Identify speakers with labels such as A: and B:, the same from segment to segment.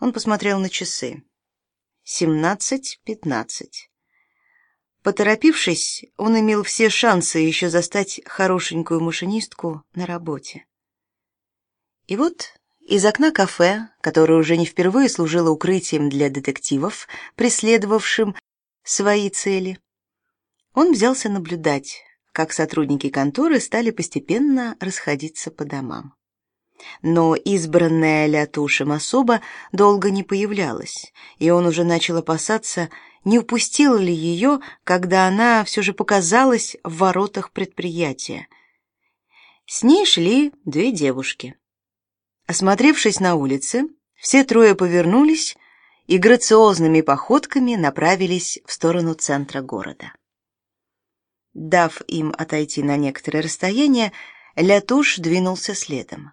A: Он посмотрел на часы. Семнадцать пятнадцать. Поторопившись, он имел все шансы еще застать хорошенькую машинистку на работе. И вот из окна кафе, которое уже не впервые служило укрытием для детективов, преследовавшим свои цели, он взялся наблюдать, как сотрудники конторы стали постепенно расходиться по домам. Но избранная Лятушем особа долго не появлялась, и он уже начал опасаться, не упустила ли ее, когда она все же показалась в воротах предприятия. С ней шли две девушки. Осмотревшись на улице, все трое повернулись и грациозными походками направились в сторону центра города. Дав им отойти на некоторое расстояние, Лятуш двинулся следом.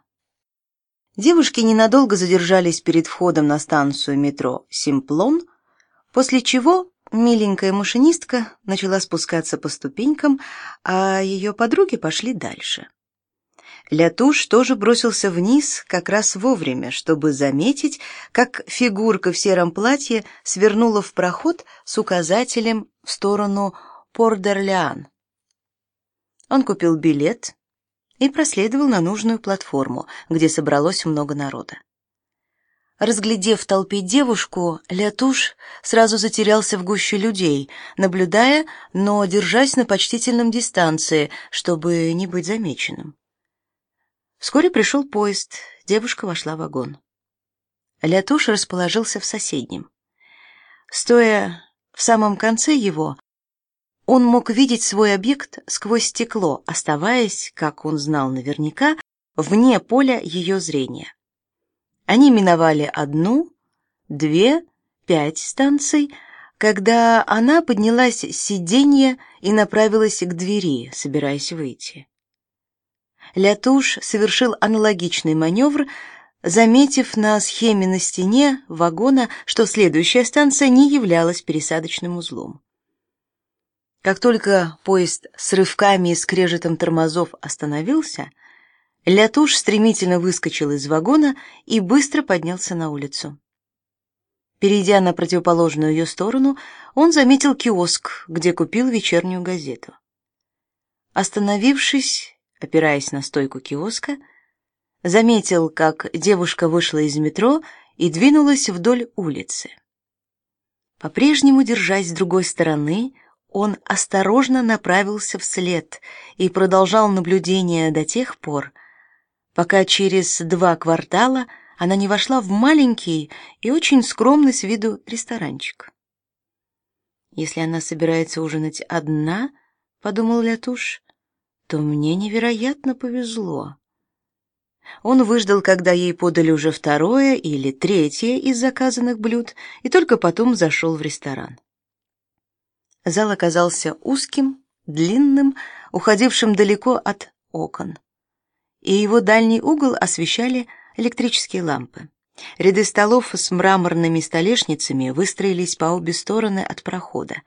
A: Девушки ненадолго задержались перед входом на станцию метро Симплон, После чего миленькая машинистка начала спускаться по ступенькам, а ее подруги пошли дальше. Лятуш тоже бросился вниз как раз вовремя, чтобы заметить, как фигурка в сером платье свернула в проход с указателем в сторону Пордерлиан. Он купил билет и проследовал на нужную платформу, где собралось много народа. Разглядев в толпе девушку, Лятуш сразу затерялся в гуще людей, наблюдая, но держась на почтительном дистанции, чтобы не быть замеченным. Вскоре пришел поезд, девушка вошла в вагон. Лятуш расположился в соседнем. Стоя в самом конце его, он мог видеть свой объект сквозь стекло, оставаясь, как он знал наверняка, вне поля ее зрения. Они миновали одну, две, пять станций, когда она поднялась с сиденья и направилась к двери, собираясь выйти. Лятуш совершил аналогичный маневр, заметив на схеме на стене вагона, что следующая станция не являлась пересадочным узлом. Как только поезд с рывками и скрежетом тормозов остановился, Лятуш стремительно выскочил из вагона и быстро поднялся на улицу. Перейдя на противоположную ее сторону, он заметил киоск, где купил вечернюю газету. Остановившись, опираясь на стойку киоска, заметил, как девушка вышла из метро и двинулась вдоль улицы. По-прежнему держась с другой стороны, он осторожно направился вслед и продолжал наблюдение до тех пор, пока через два квартала она не вошла в маленький и очень скромный с виду ресторанчик. Если она собирается ужинать одна, подумал Лятуш, то мне невероятно повезло. Он выждал, когда ей подали уже второе или третье из заказанных блюд, и только потом зашел в ресторан. Зал оказался узким, длинным, уходившим далеко от окон и его дальний угол освещали электрические лампы. Ряды столов с мраморными столешницами выстроились по обе стороны от прохода,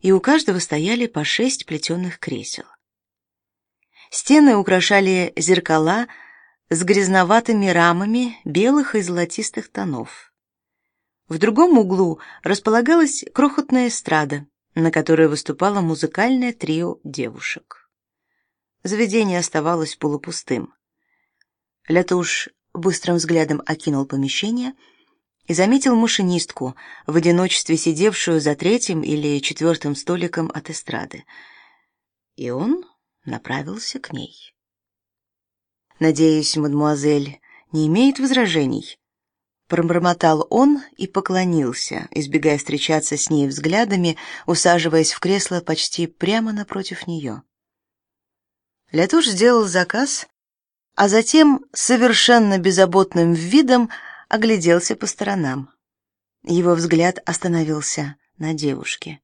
A: и у каждого стояли по шесть плетеных кресел. Стены украшали зеркала с грязноватыми рамами белых и золотистых тонов. В другом углу располагалась крохотная эстрада, на которой выступало музыкальное трио девушек заведение оставалось полупустым. Лятуш быстрым взглядом окинул помещение и заметил машинистку, в одиночестве сидевшую за третьим или четвертым столиком от эстрады. И он направился к ней. «Надеюсь, мадемуазель не имеет возражений?» Пробормотал он и поклонился, избегая встречаться с ней взглядами, усаживаясь в кресло почти прямо напротив нее. Лятуш сделал заказ, а затем совершенно беззаботным видом огляделся по сторонам. Его взгляд остановился на девушке.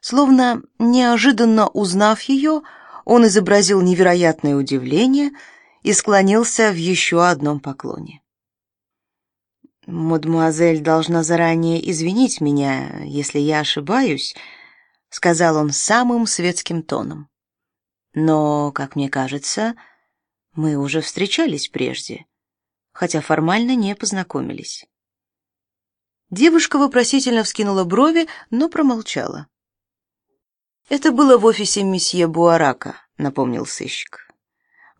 A: Словно неожиданно узнав ее, он изобразил невероятное удивление и склонился в еще одном поклоне. «Мадемуазель должна заранее извинить меня, если я ошибаюсь», — сказал он самым светским тоном. Но, как мне кажется, мы уже встречались прежде, хотя формально не познакомились. Девушка вопросительно вскинула брови, но промолчала. «Это было в офисе месье Буарака», — напомнил сыщик.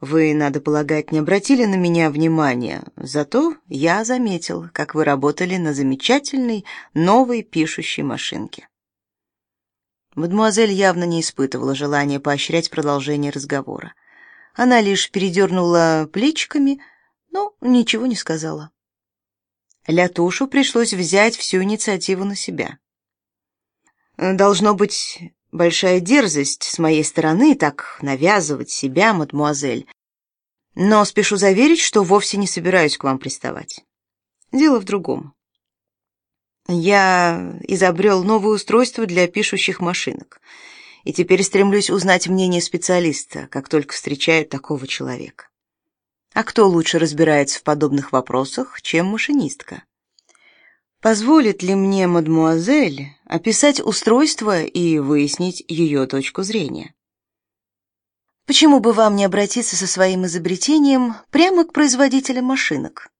A: «Вы, надо полагать, не обратили на меня внимания, зато я заметил, как вы работали на замечательной новой пишущей машинке». Мадемуазель явно не испытывала желания поощрять продолжение разговора. Она лишь передернула плечиками, но ничего не сказала. Лятушу пришлось взять всю инициативу на себя. Должно быть большая дерзость с моей стороны так навязывать себя, мадмуазель. Но спешу заверить, что вовсе не собираюсь к вам приставать. Дело в другом. Я изобрел новое устройство для пишущих машинок, и теперь стремлюсь узнать мнение специалиста, как только встречаю такого человека. А кто лучше разбирается в подобных вопросах, чем машинистка? Позволит ли мне мадмуазель описать устройство и выяснить ее точку зрения? Почему бы вам не обратиться со своим изобретением прямо к производителям машинок?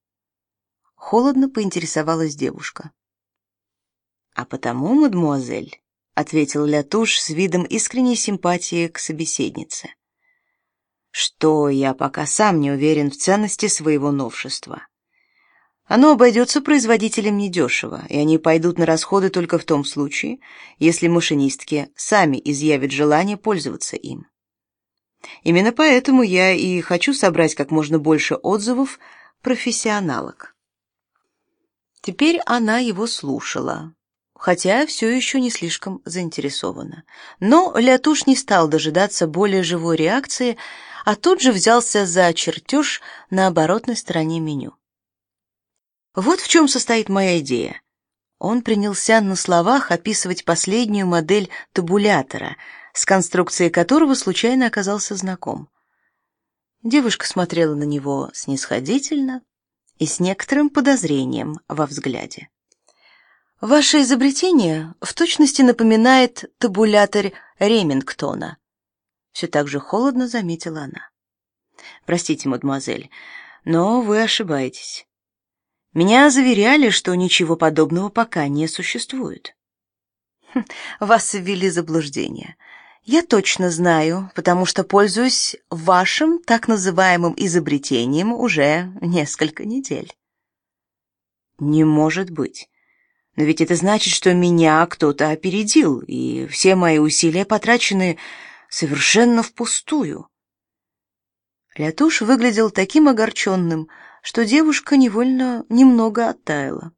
A: Холодно поинтересовалась девушка. А потому, мадмуазель, ответил Лятуш с видом искренней симпатии к собеседнице что я пока сам не уверен в ценности своего новшества. Оно обойдется производителям недешево, и они пойдут на расходы только в том случае, если машинистки сами изъявят желание пользоваться им. Именно поэтому я и хочу собрать как можно больше отзывов профессионалок. Теперь она его слушала, хотя все еще не слишком заинтересована. Но Лятуш не стал дожидаться более живой реакции, а тут же взялся за чертеж на оборотной стороне меню. Вот в чем состоит моя идея. Он принялся на словах описывать последнюю модель табулятора, с конструкцией которого случайно оказался знаком. Девушка смотрела на него снисходительно и с некоторым подозрением во взгляде. Ваше изобретение в точности напоминает табулятор Ремингтона, все так же холодно заметила она. Простите, мадемуазель, но вы ошибаетесь. Меня заверяли, что ничего подобного пока не существует. Хм, вас ввели в заблуждение. Я точно знаю, потому что пользуюсь вашим так называемым изобретением уже несколько недель. Не может быть. Но ведь это значит, что меня кто-то опередил, и все мои усилия потрачены совершенно впустую. Лятуш выглядел таким огорченным, что девушка невольно немного оттаяла.